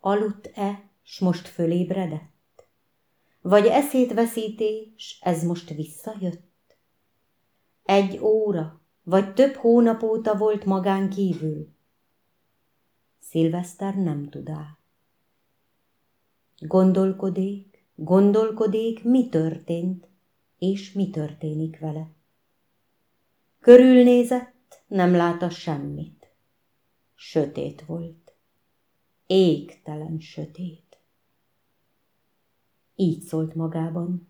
Aludt-e, s most fölébredett? Vagy eszét veszíté, s ez most visszajött? Egy óra, vagy több hónap óta volt magán kívül? Szilveszter nem tudá. Gondolkodék, gondolkodék, mi történt, és mi történik vele. Körülnézett, nem látta semmit. Sötét volt. Égtelen sötét. Így szólt magában.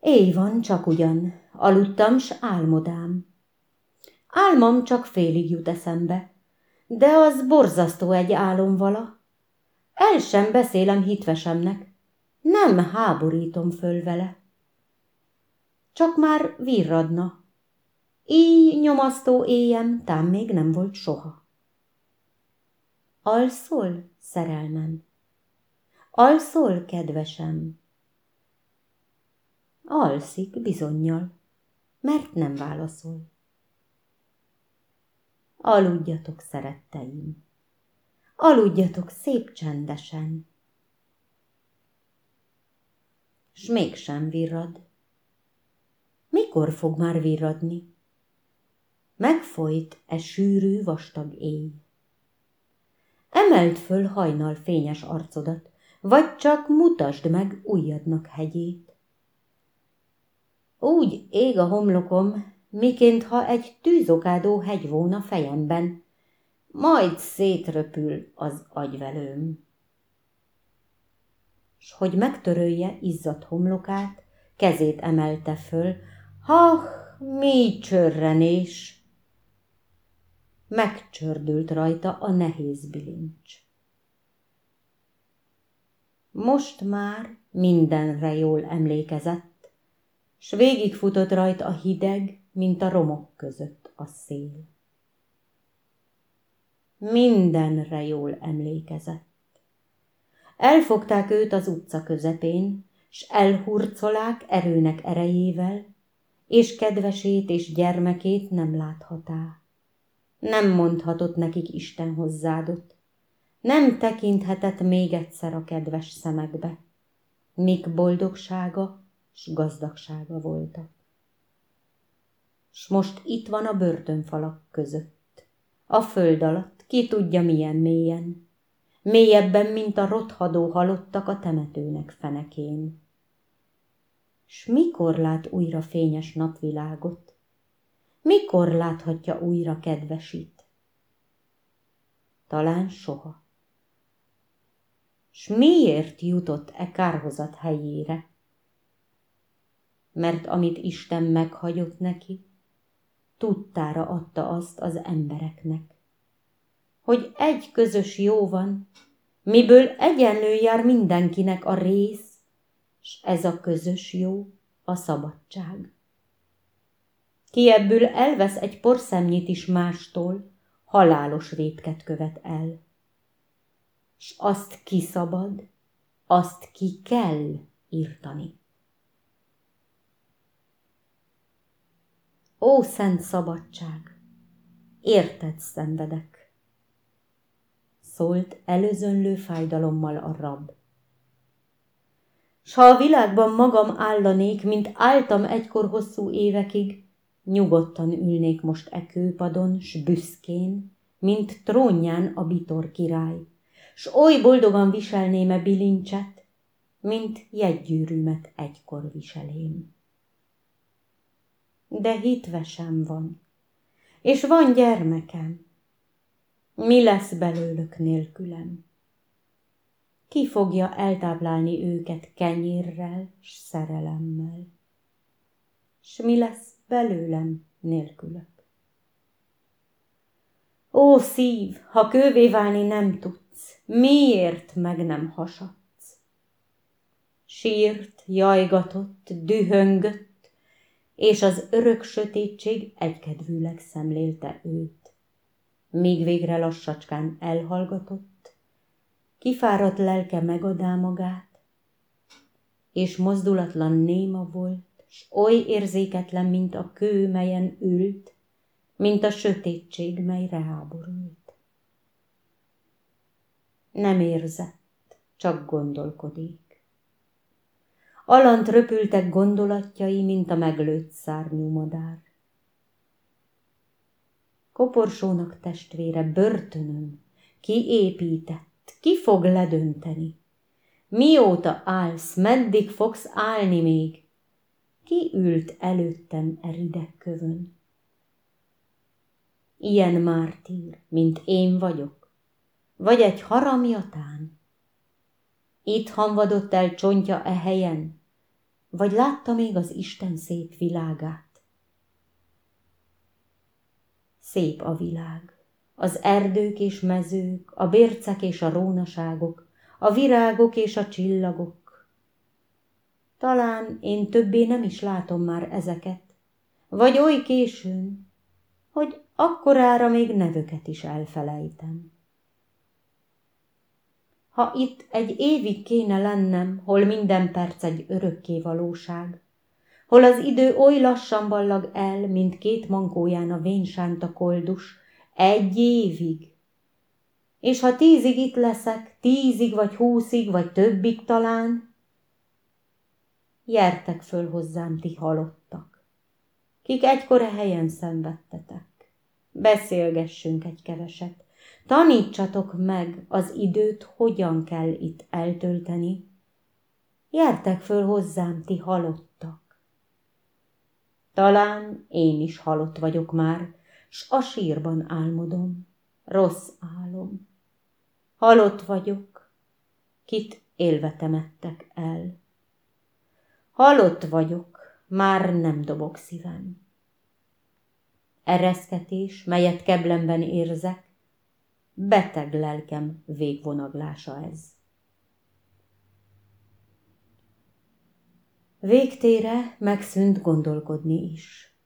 Éj van csak ugyan, aludtam, s álmodám. Álmom csak félig jut eszembe, de az borzasztó egy álom vala. El sem beszélem hitvesemnek, nem háborítom föl vele. Csak már virradna. Így nyomasztó éjem tám még nem volt soha. Alszol, szerelmem? Alszol, kedvesem? Alszik bizonyal, mert nem válaszol. Aludjatok, szeretteim. Aludjatok szép csendesen. S mégsem virrad. Mikor fog már virradni? Megfolyt e sűrű, vastag éj. Emeld föl hajnal fényes arcodat, vagy csak mutasd meg ujjadnak hegyét. Úgy ég a homlokom, miként ha egy tűzokádó hegy volna fejemben, majd szétröpül az agyvelőm. S hogy megtörölje izzadt homlokát, kezét emelte föl, ha mi csörrenés! Megcsördült rajta a nehéz bilincs. Most már mindenre jól emlékezett, s végigfutott rajta a hideg, mint a romok között a szél mindenre jól emlékezett. Elfogták őt az utca közepén, s elhurcolák erőnek erejével, és kedvesét és gyermekét nem láthatá. Nem mondhatott nekik Isten hozzádott, nem tekinthetett még egyszer a kedves szemekbe, mik boldogsága s gazdagsága voltak. S most itt van a börtönfalak között, a föld alatt, ki tudja milyen mélyen, mélyebben, mint a rothadó halottak a temetőnek fenekén. S mikor lát újra fényes napvilágot? Mikor láthatja újra kedvesít? Talán soha. S miért jutott e kárhozat helyére? Mert amit Isten meghagyott neki, tudtára adta azt az embereknek hogy egy közös jó van, miből egyenlő jár mindenkinek a rész, s ez a közös jó a szabadság. Ki ebből elvesz egy porszemnyit is mástól, halálos vétket követ el. S azt ki szabad, azt ki kell írtani. Ó, szent szabadság, érted szenvedek szólt előzönlő fájdalommal a rab. S ha a világban magam állanék, mint álltam egykor hosszú évekig, nyugodtan ülnék most e kőpadon, s büszkén, mint trónján a bitor király, s oly boldogan viselném-e bilincset, mint jegygyűrűmet egykor viselém. De hitvesem van, és van gyermekem, mi lesz belőlük nélkülem? Ki fogja eltáplálni őket kenyérrel s szerelemmel? S mi lesz belőlem nélkülök? Ó szív, ha kővé válni nem tudsz, miért meg nem hasadsz? Sírt, jajgatott, dühöngött, és az örök sötétség egykedvűleg szemlélte őt míg végre lassacskán elhallgatott, kifáradt lelke megadá magát, és mozdulatlan néma volt, s oly érzéketlen, mint a kő, melyen ült, mint a sötétség, mely ráborult. Nem érzett, csak gondolkodik. Alant röpültek gondolatjai, mint a meglőtt szárnyú madár. Koporsónak testvére börtönön, ki épített, ki fog ledönteni? Mióta állsz, meddig fogsz állni még? Ki ült előttem erideg kövön? Ilyen mártír, mint én vagyok, vagy egy haramjatán? Itt hamvadott el csontja e helyen, vagy látta még az Isten szép világát? Szép a világ, az erdők és mezők, a bércek és a rónaságok, a virágok és a csillagok. Talán én többé nem is látom már ezeket, vagy oly későn, hogy akkorára még nevöket is elfelejtem. Ha itt egy évig kéne lennem, hol minden perc egy örökké valóság, hol az idő oly lassan ballag el, mint két mankóján a vénsánta koldus, egy évig. És ha tízig itt leszek, tízig vagy húszig, vagy többig talán, jertek föl hozzám ti halottak, kik egykor a helyen szenvedtetek. Beszélgessünk egy keveset. Tanítsatok meg az időt, hogyan kell itt eltölteni. Jertek föl hozzám, ti halottak. Talán én is halott vagyok már, s a sírban álmodom, rossz álom. Halott vagyok, kit élve temettek el. Halott vagyok, már nem dobok szívem ereszketés, melyet keblemben érzek, beteg lelkem végvonaglása ez. Végtére megszűnt gondolkodni is.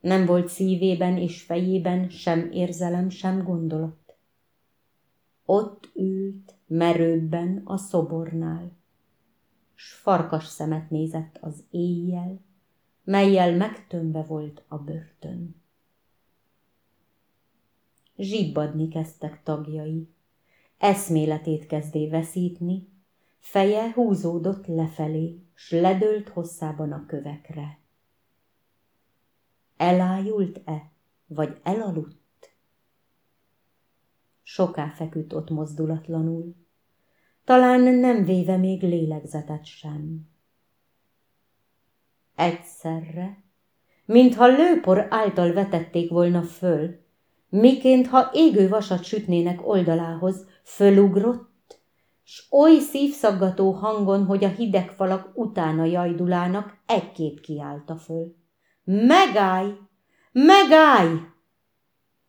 Nem volt szívében és fejében sem érzelem, sem gondolat. Ott ült merőbben a szobornál, s farkas szemet nézett az éjjel, melyel megtömve volt a börtön zsibbadni kezdtek tagjai. Eszméletét kezdé veszítni, feje húzódott lefelé, s ledőlt hosszában a kövekre. Elájult-e, vagy elaludt? Soká feküdt ott mozdulatlanul, talán nem véve még lélegzetet sem. Egyszerre, mintha lőpor által vetették volna föl, miként ha égő vasat sütnének oldalához, fölugrott, s oly szívszaggató hangon, hogy a hideg falak utána jajdulának, egy-két kiállta föl. Megállj! Megállj!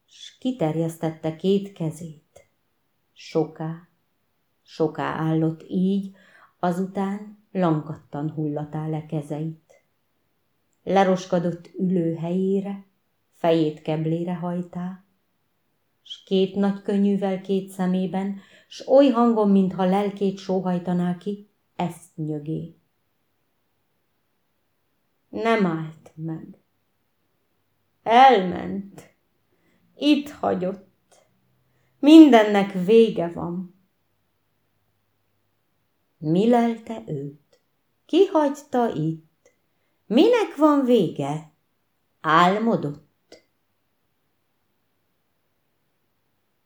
S kiterjesztette két kezét. Soká, soká állott így, azután lankattan hullatá le kezeit. Leroskadott ülő helyére, fejét keblére hajtá, s két nagy könnyűvel két szemében, s oly hangon, mintha lelkét sóhajtaná ki, ezt nyögé. Nem állt meg. Elment. Itt hagyott. Mindennek vége van. Mi lelte őt? Ki hagyta itt? Minek van vége? Álmodott?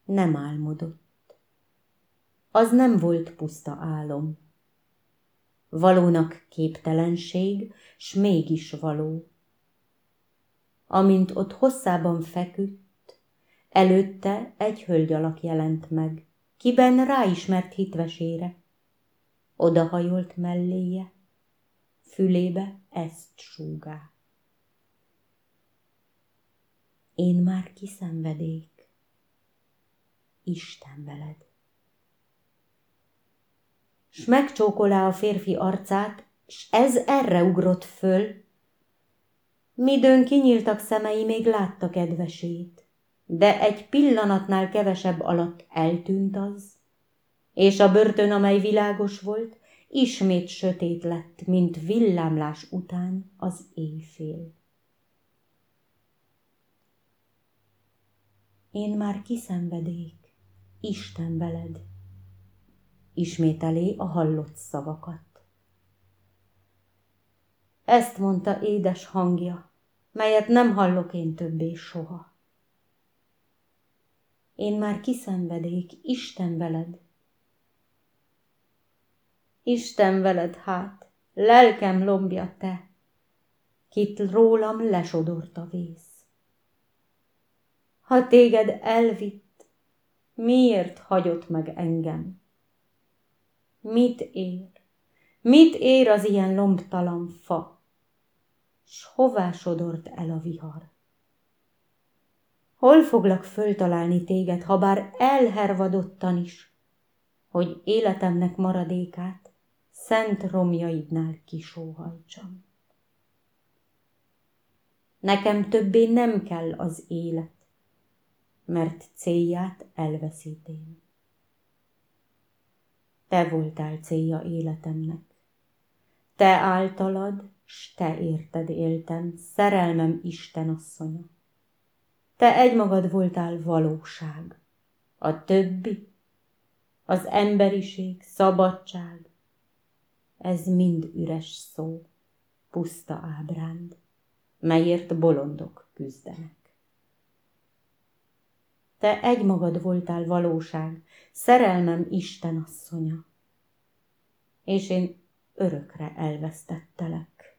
nem álmodott. Az nem volt puszta álom. Valónak képtelenség, s mégis való. Amint ott hosszában feküdt, előtte egy hölgy alak jelent meg, kiben ráismert hitvesére. Odahajolt melléje, fülébe ezt súgá. Én már kiszenvedék. Isten veled. S megcsókolá a férfi arcát, s ez erre ugrott föl. Midőn kinyíltak szemei, még látta kedvesét, de egy pillanatnál kevesebb alatt eltűnt az, és a börtön, amely világos volt, ismét sötét lett, mint villámlás után az éjfél. Én már kiszenvedék, Isten veled. ismételé a hallott szavakat. Ezt mondta édes hangja, melyet nem hallok én többé soha. Én már kiszenvedék, Isten veled. Isten veled hát, lelkem lombja te, kit rólam lesodort a vész. Ha téged elvitt, miért hagyott meg engem? Mit ér? Mit ér az ilyen lombtalan fa? s hová sodort el a vihar. Hol foglak föltalálni téged, ha bár elhervadottan is, hogy életemnek maradékát szent romjaidnál kisóhajtsam. Nekem többé nem kell az élet, mert célját elveszítém. Te voltál célja életemnek. Te általad s te érted éltem, szerelmem Isten asszonya. Te egymagad voltál valóság, a többi, az emberiség, szabadság, ez mind üres szó, puszta ábránd, melyért bolondok küzdenek. Te egymagad voltál valóság, szerelmem Isten asszonya, és én örökre elvesztettelek.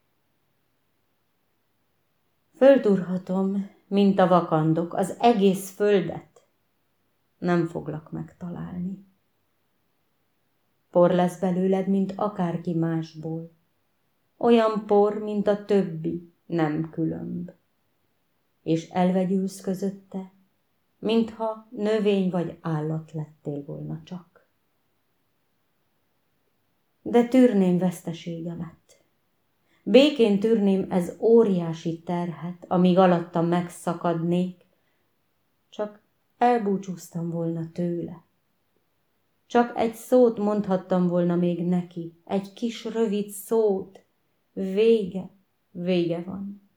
Fölturhatom, mint a vakandok, az egész földet. Nem foglak megtalálni. Por lesz belőled, mint akárki másból. Olyan por, mint a többi, nem különb. És elvegyülsz közötte, mintha növény vagy állat lettél volna csak. De tűrném veszteségemet Békén tűrném ez óriási terhet, amíg alattam megszakadnék, csak elbúcsúztam volna tőle. Csak egy szót mondhattam volna még neki, egy kis rövid szót. Vége, vége van.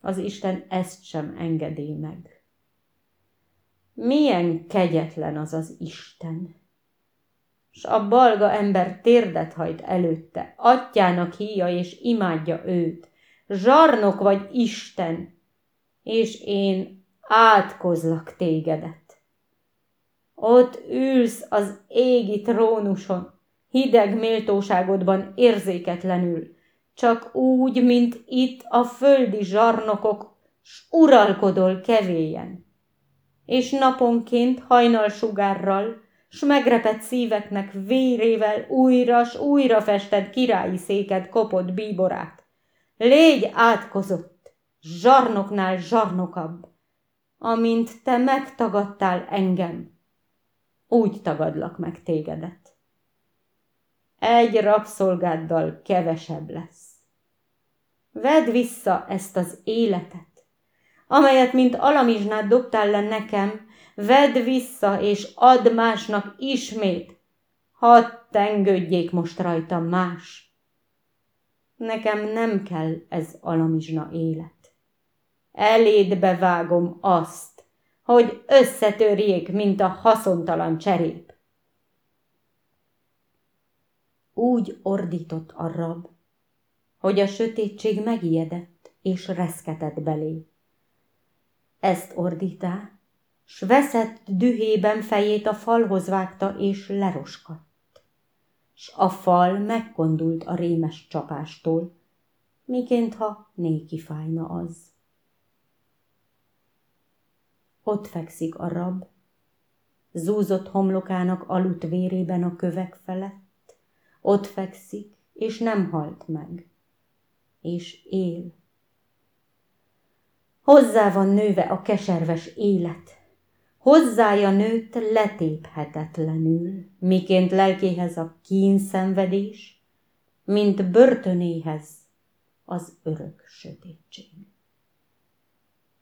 Az Isten ezt sem engedi meg. Milyen kegyetlen az az Isten! s a balga ember térdet hajt előtte, atyának híja és imádja őt. Zsarnok vagy Isten, és én átkozlak tégedet. Ott ülsz az égi trónuson, hideg méltóságodban érzéketlenül, csak úgy, mint itt a földi zsarnokok, s uralkodol kevélyen. És naponként hajnalsugárral, s megrepett szíveknek vérével újra s újra festett királyi széket kopott bíborát. Légy átkozott, zsarnoknál zsarnokabb, amint te megtagadtál engem, úgy tagadlak meg tégedet. Egy rabszolgáddal kevesebb lesz. Vedd vissza ezt az életet, amelyet, mint alamizsnát dobtál le nekem, vedd vissza, és add másnak ismét, hadd tengődjék most rajtam más. Nekem nem kell ez alamizsna élet. Eléd bevágom azt, hogy összetörjék, mint a haszontalan cserép. Úgy ordított a rab, hogy a sötétség megijedett és reszketett belé. Ezt ordítá, s veszett dühében fejét a falhoz vágta, és leroskadt. S a fal megkondult a rémes csapástól, miként ha néki fájna az. Ott fekszik a rab, zúzott homlokának aludt vérében a kövek felett, ott fekszik, és nem halt meg, és él. Hozzá van nőve a keserves élet, hozzája nőtt letéphetetlenül, miként lelkéhez a kínszenvedés, mint börtönéhez az örök sötétség.